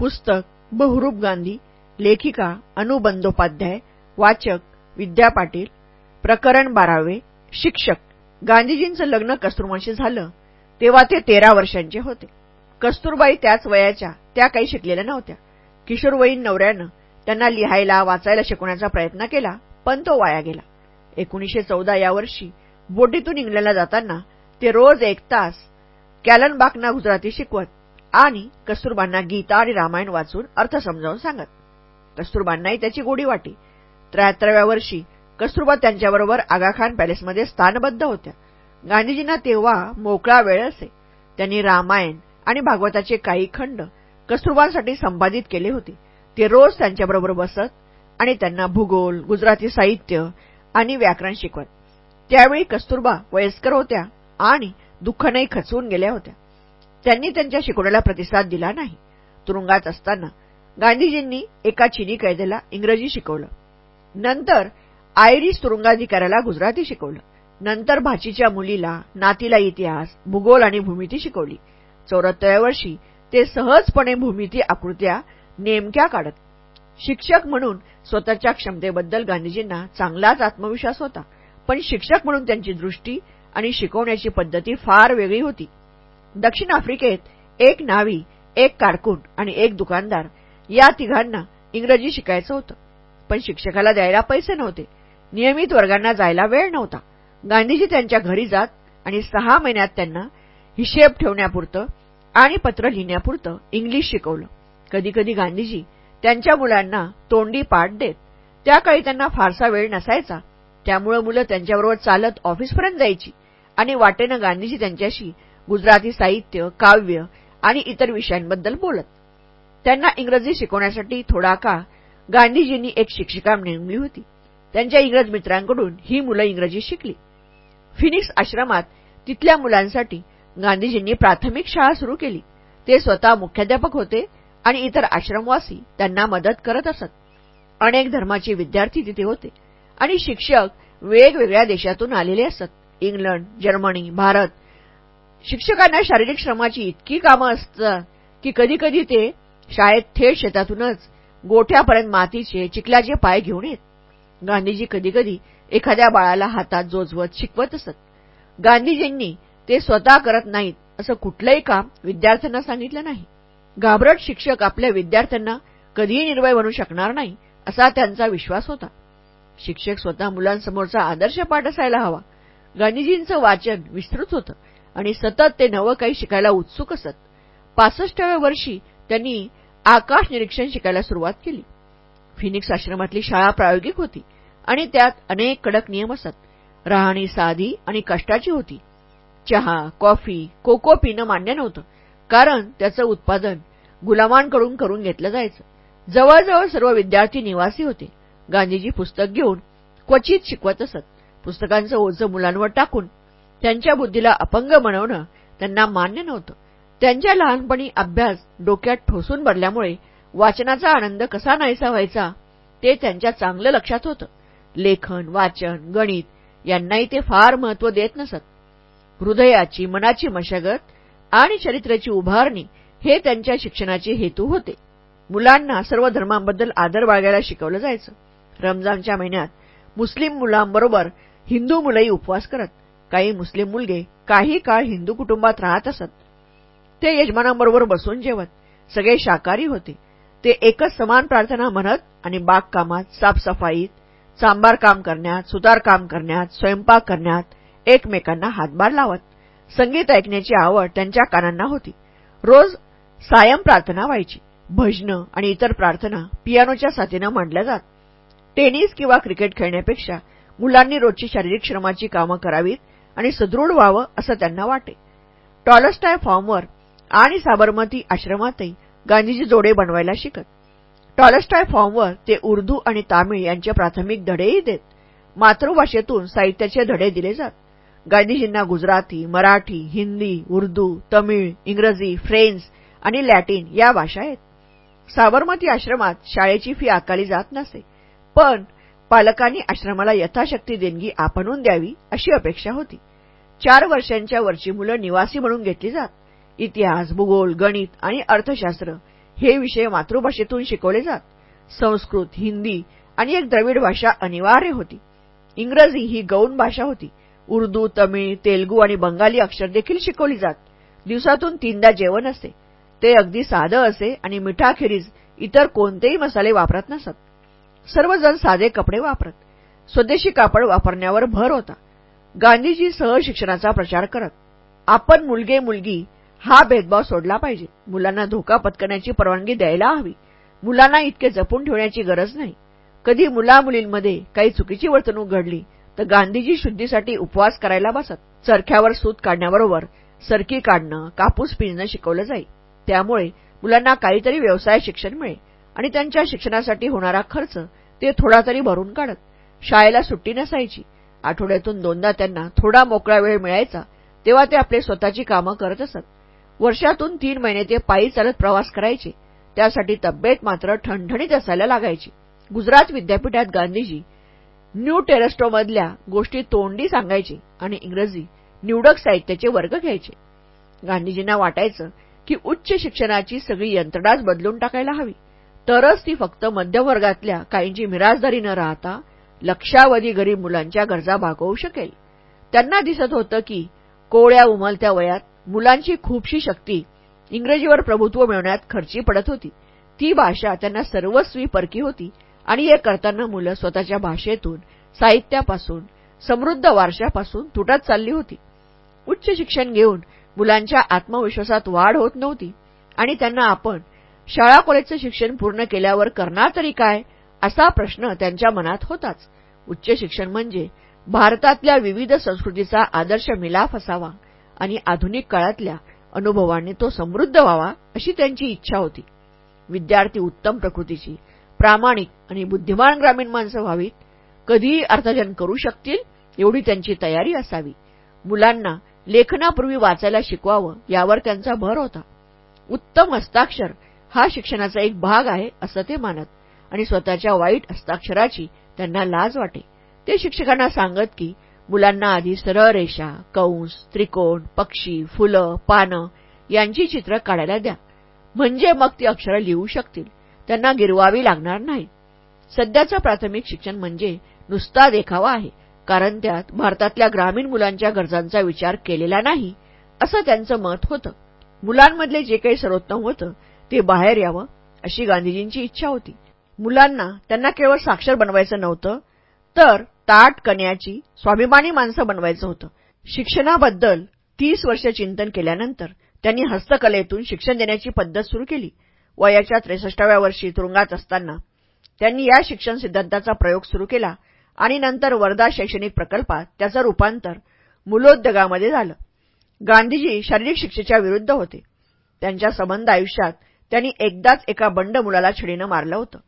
पुस्तक बहुरूप गांधी लेखिका अनु बंदोपाध्याय वाचक विद्या पाटील प्रकरण बारावे शिक्षक. गांधीजींचं लग्न कस्तुरबांशी झालं. तेव्हा ते तेरा वर्षांचे होते. कस्तुरबाई त्याच वयाच्या त्या काही शिकलेल्या नव्हत्या. किशोरवयीन नवऱ्यानं त्यांना लिहायला वाचायला शिकवण्याचा प्रयत्न केला पण तो वाया गेला. एकोणीशे चौदा या वर्षी बोटीतून इंग्लंडला जाताना ते रोज एक तास कॅलनबागना गुजराती शिकवत. आणि कस्तुरबांना गीता आणि रामायण वाचून अर्थ समजावून सांगत. कस्तुरबांनाही त्याची गोडी वाटी. त्र्याहत्तराव्या वर्षी कस्तुरबा त्यांच्याबरोबर आगाखान पॅलेसमध्ये स्थानबद्ध होत्या. गांधीजींना तेव्हा मोकळा वेळ असे. त्यांनी रामायण आणि भागवताचे काही खंड कस्तुरबांसाठी संपादित केले होते. ते रोज त्यांच्याबरोबर बसत आणि त्यांना भूगोल गुजराती साहित्य आणि व्याकरण शिकवत. त्यावेळी कस्तुरबा वयस्कर होत्या आणि दुःखानेही खचवून गेल्या होत्या. त्यांनी त्यांच्या शिकवण्याला प्रतिसाद दिला नाही. तुरुंगात असताना गांधीजींनी एका चिनी कैद्याला इंग्रजी शिकवलं. नंतर आयरिश तुरुंगाधिकाऱ्याला गुजराती शिकवलं. नंतर भाचीच्या मुलीला नातीला इतिहास भूगोल आणि भूमिती शिकवली. चौऱ्याहत्तराव्या वर्षी ते सहजपणे भूमिती आकृत्या नेमक्या काढत. शिक्षक म्हणून स्वतःच्या क्षमतेबद्दल गांधीजींना चांगलाच आत्मविश्वास होता. पण शिक्षक म्हणून त्यांची दृष्टी आणि शिकवण्याची पद्धती फार वेगळी होती. दक्षिण आफ्रिकेत एक नावी एक कारकून आणि एक दुकानदार या तिघांना इंग्रजी शिकायचं होतं. पण शिक्षकाला द्यायला पैसे नव्हते. नियमित वर्गांना जायला वेळ नव्हता. गांधीजी त्यांच्या घरी जात आणि सहा महिन्यात त्यांना हिशेब ठेवण्यापुरतं आणि पत्र लिहिण्यापुरतं इंग्लिश शिकवलं. कधीकधी गांधीजी त्यांच्या मुलांना तोंडी पाठ देत. त्याकाळी त्यांना फारसा वेळ नसायचा. त्यामुळं मुलं त्यांच्याबरोबर चालत ऑफिसपर्यंत जायची आणि वाटेनं गांधीजी त्यांच्याशी गुजराती साहित्य काव्य आणि इतर विषयांबद्दल बोलत. त्यांना इंग्रजी शिकवण्यासाठी थोडा काळ गांधीजींनी एक शिक्षिका नेमली होती. त्यांच्या इंग्रज मित्रांकडून ही मुलं इंग्रजी शिकली. फिनिक्स आश्रमात तिथल्या मुलांसाठी गांधीजींनी प्राथमिक शाळा सुरू केली. ते स्वतः मुख्याध्यापक होते आणि इतर आश्रमवासी त्यांना मदत करत असत. अनेक धर्माचे विद्यार्थी तिथे होते आणि शिक्षक वेगवेगळ्या देशातून आलेले असत. इंग्लंड जर्मनी भारत शिक्षकांना शारीरिक श्रमाची इतकी कामं असतात की कधीकधी ते शाळेत थेट शेतातूनच गोठ्यापर्यंत मातीचे चिखलाचे पाय घेऊन येत. गांधीजी कधीकधी एखाद्या बाळाला हातात जोजवत शिकवत असत. गांधीजींनी ते स्वतः करत नाहीत असं कुठलंही काम विद्यार्थ्यांना सांगितलं नाही. घाबरट शिक्षक आपल्या विद्यार्थ्यांना कधीही निर्भय बनू शकणार नाही असा त्यांचा विश्वास होता. शिक्षक स्वतः मुलांसमोरचा आदर्श पाठ असायला हवा. गांधीजींचं वाचन विस्तृत होतं. आणि सतत ते नवं काही शिकायला उत्सुक असत. पासष्टाव्या वर्षी त्यांनी आकाश निरीक्षण शिकायला सुरुवात केली. फिनिक्स आश्रमातली शाळा प्रायोगिक होती आणि त्यात अनेक कडक नियम असत. राहणी साधी आणि कष्टाची होती. चहा कॉफी कोको पिणं मान्य नव्हतं कारण त्याचं उत्पादन गुलामांकडून करून घेतलं जायचं. जवळजवळ सर्व विद्यार्थी निवासी होते. गांधीजी पुस्तक घेऊन क्वचित शिकवत असत. पुस्तकांचं ओझं मुलांवर टाकून त्यांच्या बुद्धीला अपंग बनवणं त्यांना मान्य नव्हतं. त्यांच्या लहानपणी अभ्यास डोक्यात ठोसून भरल्यामुळे वाचनाचा आनंद कसा नाहीसा व्हायचा ते त्यांच्या चांगलं लक्षात होतं. लेखन वाचन गणित यांनाही ते फार महत्त्व देत नसत. हृदयाची मनाची मशागत आणि चरित्राची उभारणी हे त्यांच्या शिक्षणाचे हेतू होते. मुलांना सर्व धर्मांबद्दल आदर बाळगायला शिकवलं जायचं. रमजानच्या महिन्यात मुस्लिम मुलांबरोबर हिंदू मुलंही उपवास करत. काही मुस्लिम मुलगे काही काळ हिंदू कुटुंबात राहत असत. ते यजमानांबरोबर बसून जेवत. सगळे शाकाहारी होते. ते एकच समान प्रार्थना म्हणत आणि बागकामात साफसफाईत सांबार काम करण्यात सुतार काम करण्यात स्वयंपाक करण्यात एकमेकांना हातभार लावत. संगीत ऐकण्याची आवड त्यांच्या कानांना होती. रोज सायम प्रार्थना व्हायची. भजनं आणि इतर प्रार्थना पियानोच्या साथीनं मांडल्या जात. टेनिस किंवा क्रिकेट खेळण्यापेक्षा मुलांनी रोजची शारीरिक श्रमाची कामं करावीत आणि सुदृढ व्हावं असं त्यांना वाटे. टॉलस्टाय फॉर्मवर आणि साबरमती आश्रमातही गांधीजी जोडे बनवायला शिकत. टॉलस्टाय फॉर्मवर ते उर्दू आणि तामिळ यांचे प्राथमिक धडेही देत. मातृभाषेतून साहित्याचे धडे दिले जात. गांधीजींना गुजराती मराठी हिंदी उर्दू तमिळ इंग्रजी फ्रेंच आणि लॅटिन या भाषा आहेत. साबरमती आश्रमात शाळेची फी आकारली जात नसे. पण पालकांनी आश्रमाला यथाशक्ती देणगी आपणून द्यावी अशी अपेक्षा होती. चार वर्षांच्या वरची मुलं निवासी म्हणून घेतली जात. इतिहास भूगोल गणित आणि अर्थशास्त्र हे विषय मातृभाषेतून शिकवले जात. संस्कृत हिंदी आणि एक द्रविड भाषा अनिवार्य होती. इंग्रजी ही गौण भाषा होती. उर्दू तमिळ तेलगू आणि बंगाली अक्षर देखील शिकवली जात. दिवसातून तीनदा जेवण असे ते अगदी साधं असे आणि मिठाखेरीज इतर कोणतेही मसाले वापरत नसत. सर्वजण साधे कपडे वापरत. स्वदेशी कापड वापरण्यावर भर होता. गांधीजी सहज शिक्षणाचा प्रचार करत. आपण मुलगे मुलगी हा भेदभाव सोडला पाहिजे. मुलांना धोका पत्करण्याची परवानगी द्यायला हवी. मुलांना इतके जपून ठेवण्याची गरज नाही. कधी मुला मुलींमध्ये काही चुकीची वर्तणूक घडली तर गांधीजी शुद्धीसाठी उपवास करायला बसत. चरख्यावर सूत काढण्याबरोबर सरकी काढणं कापूस पिळणं शिकवलं जाई. त्यामुळे मुलांना काहीतरी व्यवसाय शिक्षण मिळे आणि त्यांच्या शिक्षणासाठी होणारा खर्च ते थोडा तरी भरून काढत शाळेला सुट्टी नसायची. आठवड्यातून दोनदा त्यांना थोडा मोकळा वेळ मिळायचा तेव्हा ते आपले स्वतःची कामं करत असत. वर्षातून तीन महिने ते पायी चालत प्रवास करायचे. त्यासाठी तब्येत मात्र ठणठणीत असायला लागायची. गुजरात विद्यापीठात गांधीजी न्यू टेरेस्टोमधल्या गोष्टी तोंडी सांगायचे आणि इंग्रजी निवडक साहित्याचे वर्ग घ्यायचे. गांधीजींना वाटायचं की उच्च शिक्षणाची सगळी यंत्रणाच बदलून टाकायला हवी. तरच ती फक्त मध्यमवर्गातल्या काहींची मिराजदारी न राहता लक्षावधी गरीब मुलांच्या गरजा भागवू शकेल. त्यांना दिसत होतं की कोळ्या उमलत्या वयात मुलांची खूपशी शक्ती इंग्रजीवर प्रभुत्व मिळवण्यात खर्ची पडत होती. ती भाषा त्यांना सर्वस्वी परकी होती आणि हे करताना मुलं स्वतःच्या भाषेतून साहित्यापासून समृद्ध वारशापासून तुटत चालली होती. उच्च शिक्षण घेऊन मुलांच्या आत्मविश्वासात वाढ होत नव्हती आणि त्यांना आपण शाळा कॉलेजचं शिक्षण पूर्ण केल्यावर करणार तरी काय? असा प्रश्न त्यांच्या मनात होताच. उच्च शिक्षण म्हणजे भारतातल्या विविध संस्कृतीचा आदर्श मिलाफ असावा आणि आधुनिक काळातल्या अनुभवांनी तो समृद्ध व्हावा अशी त्यांची इच्छा होती. विद्यार्थी उत्तम प्रकृतीची प्रामाणिक आणि बुद्धिमान ग्रामीण माणसं व्हावीत. कधीही अर्थजन करू शकतील एवढी त्यांची तयारी असावी. मुलांना लेखनापूर्वी वाचायला शिकवावं यावर त्यांचा भर होता. उत्तम हस्ताक्षर हा शिक्षणाचा एक भाग आहे असं ते मानत. आणि स्वतःच्या वाईट हस्ताक्षराची त्यांना लाज वाटे. ते शिक्षकांना सांगत की मुलांना आधी सरळ रेषा कंस त्रिकोण पक्षी फुलं पानं यांची चित्र काढायला द्या. म्हणजे मग ती अक्षरं लिहू शकतील. त्यांना गिरवावी लागणार नाही. सध्याचं प्राथमिक शिक्षण म्हणजे नुसता देखावा आहे. कारण त्यात भारतातल्या ग्रामीण मुलांच्या गरजांचा विचार केलेला नाही असं त्यांचं मत होतं. मुलांमधले जे काही सर्वोत्तम होतं ते बाहेर यावं अशी गांधीजींची इच्छा होती. मुलांना त्यांना केवळ साक्षर बनवायचं नव्हतं तर ताट कन्याची स्वाभिमानी माणसं बनवायचं होतं. शिक्षणाबद्दल तीस वर्ष चिंतन केल्यानंतर त्यांनी हस्तकलेतून शिक्षण देण्याची पद्धत सुरू केली. वयाच्या त्रेसष्टाव्या वर्षी तुरुंगात असताना त्यांनी या शिक्षण सिद्धांताचा प्रयोग सुरू केला आणि नंतर वर्धा शैक्षणिक प्रकल्पात त्याचं रूपांतर मुलोद्योगामध्ये झालं. गांधीजी शारीरिक शिक्षेच्या विरुद्ध होते. त्यांच्या संबंध आयुष्यात त्यांनी एकदाच एका बंड मुलाला छडीनं मारलं होतं.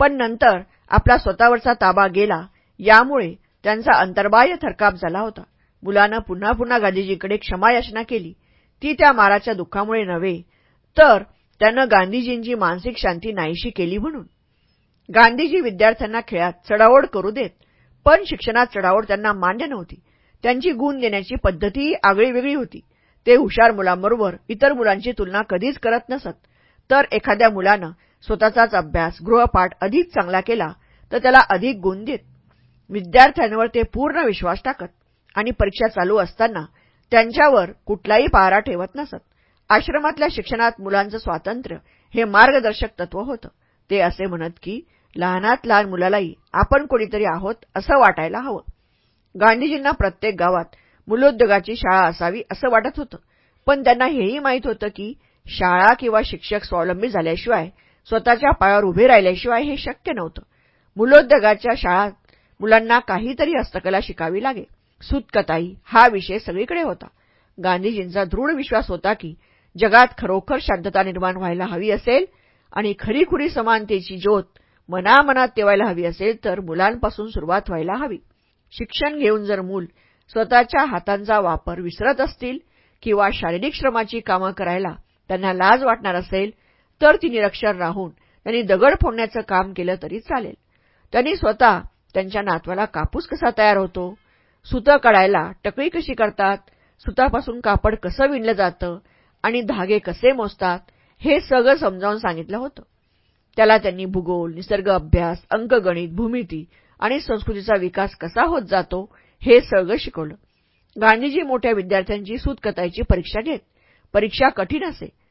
पण नंतर आपला स्वतःवरचा ताबा गेला यामुळे त्यांचा अंतर्बाह्य थरकाप झाला होता. मुलानं पुन्हा पुन्हा गांधीजीकडे क्षमायाचना केली. ती त्या माराच्या दुःखामुळे नव्हे तर त्यानं गांधीजींची मानसिक शांती नाहीशी केली म्हणून. गांधीजी विद्यार्थ्यांना खेळात चढाओढ करू देत पण शिक्षणात चढाओढ त्यांना मान्य नव्हती. त्यांची गुण देण्याची पद्धतीही आगळीवेगळी होती. ते हुशार मुलांबरोबर इतर मुलांची तुलना कधीच करत नसत. तर एखाद्या मुलानं स्वतःचाच अभ्यास गृहपाठ अधिक चांगला केला तर त्याला अधिक गुण देत. विद्यार्थ्यांवर ते पूर्ण विश्वास टाकत आणि परीक्षा चालू असताना त्यांच्यावर कुठलाही पहारा ठेवत नसत. आश्रमातल्या शिक्षणात मुलांचं स्वातंत्र्य हे मार्गदर्शक तत्व होतं. ते असे म्हणत की लहानात लहान मुलालाही आपण कोणीतरी आहोत असं वाटायला हवं. गांधीजींना प्रत्येक गावात मुलोद्योगाची शाळा असावी असं वाटत होतं. पण त्यांना हेही माहीत होतं की शाळा किंवा शिक्षक स्वावलंबी झाल्याशिवाय स्वतःच्या पायावर उभे राहिल्याशिवाय हे शक्य नव्हतं. मुलोद्योगाच्या शाळात मुलांना काहीतरी हस्तकला शिकावी लागे. सुतकताई हा विषय सगळीकडे होता. गांधीजींचा दृढ विश्वास होता की जगात खरोखर शांतता निर्माण व्हायला हवी असेल आणि खरीखुरी समानतेची ज्योत मनामनात तेवायला हवी असेल तर मुलांपासून सुरुवात व्हायला हवी. शिक्षण घेऊन जर मूल स्वतःच्या हातांचा वापर विसरत असतील किंवा शारीरिक श्रमाची कामं करायला त्यांना लाज वाटणार असेल तर ती निरक्षर राहून त्यांनी दगड फोडण्याचं काम केलं तरी चालेल. त्यांनी स्वतः त्यांच्या नातवाला कापूस कसा तयार होतो? सुतं काढायला टकळी कशी करतात? सुतापासून कापड कसं विणलं जातं? आणि धागे कसे मोजतात? हे सगळं समजावून सांगितलं होतं. त्याला त्यांनी भूगोल निसर्ग अभ्यास अंकगणित भूमिती आणि संस्कृतीचा विकास कसा होत जातो हे सगळं शिकवलं. गांधीजी मोठ्या विद्यार्थ्यांची सूतकताईची परीक्षा घेत. परीक्षा कठीण असे.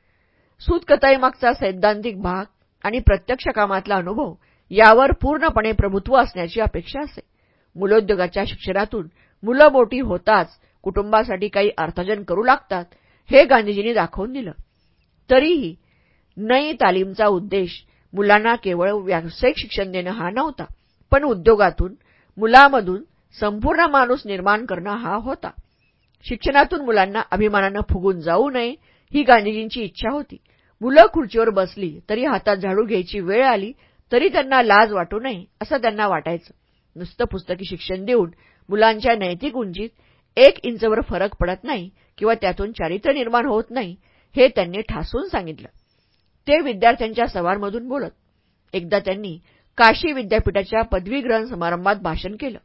सूतकताईमागचा सैद्धांतिक भाग आणि प्रत्यक्ष कामातला अनुभव यावर पूर्णपणे प्रभुत्व असण्याची अपेक्षा असे. मुलोद्योगाच्या शिक्षणातून मुलं मोठी होताच कुटुंबासाठी काही अर्थार्जन करू लागतात हे गांधीजींनी दाखवून दिलं. तरीही नई तालीमचा उद्देश मुलांना केवळ व्यावसायिक शिक्षण देणं हा नव्हता पण उद्योगातून मुलामधून संपूर्ण माणूस निर्माण करणं हा होता. शिक्षणातून मुलांना अभिमानानं फुगून जाऊ नये ही गांधीजींची इच्छा होती. मुलं खुर्चीवर बसली तरी हातात झाडू घ्यायची वेळ आली तरी त्यांना लाज वाटू नये असं त्यांना वाटायचं. नुसतं पुस्तकी शिक्षण देऊन मुलांच्या नैतिक उंचीत एक इंचवर फरक पडत नाही किंवा त्यातून चारित्र्य निर्माण होत नाही हे त्यांनी ठासून सांगितलं. ते विद्यार्थ्यांच्या सवारमधून बोलत एकदा त्यांनी काशी विद्यापीठाच्या पदवीग्रहण समारंभात भाषण केलं.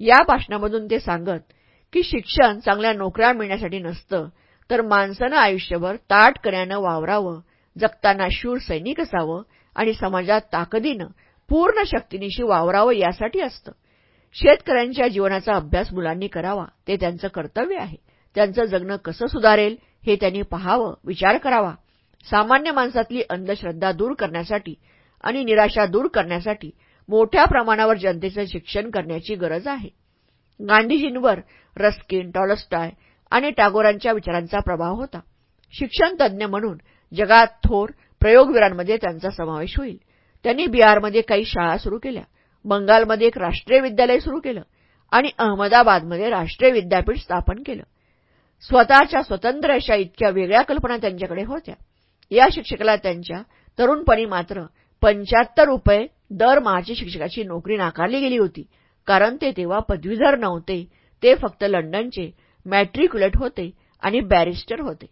या भाषणामधून ते सांगत की शिक्षण चांगल्या नोकऱ्या मिळण्यासाठी नसतं तर माणसानं आयुष्यभर ताटकऱ्यानं वावरावं जगताना शूर सैनिक असावं आणि समाजात ताकदीनं पूर्ण शक्तीनिशी वावरावं यासाठी असतं. शेतकऱ्यांच्या जीवनाचा अभ्यास मुलांनी करावा ते त्यांचं कर्तव्य आहे. त्यांचं जगणं कसं सुधारेल हे त्यांनी पहावं विचार करावा. सामान्य माणसातली अंधश्रद्धा दूर करण्यासाठी आणि निराशा दूर करण्यासाठी मोठ्या प्रमाणावर जनतेचं शिक्षण करण्याची गरज आहे. गांधीजींवर रस्किन टॉलस्टाय आणि टागोरांच्या विचारांचा प्रभाव होता. शिक्षण तज्ज्ञ म्हणून जगात थोर प्रयोगवीरांमध्ये त्यांचा समावेश होईल. त्यांनी बिहारमध्ये काही शाळा सुरू केल्या. बंगालमध्ये एक राष्ट्रीय विद्यालय सुरू केलं आणि अहमदाबादमध्ये राष्ट्रीय विद्यापीठ स्थापन केलं. स्वतःच्या स्वतंत्र अशा इतक्या वेगळ्या कल्पना त्यांच्याकडे होत्या. या शिक्षकाला त्यांच्या तरुणपणी मात्र पंच्याहत्तर रुपये दरमहाची शिक्षकाची नोकरी नाकारली गेली होती. कारण ते तेव्हा पदवीधर नव्हते. ते फक्त लंडनचे मॅट्रिक्युलेट होते आणि बॅरिस्टर होते.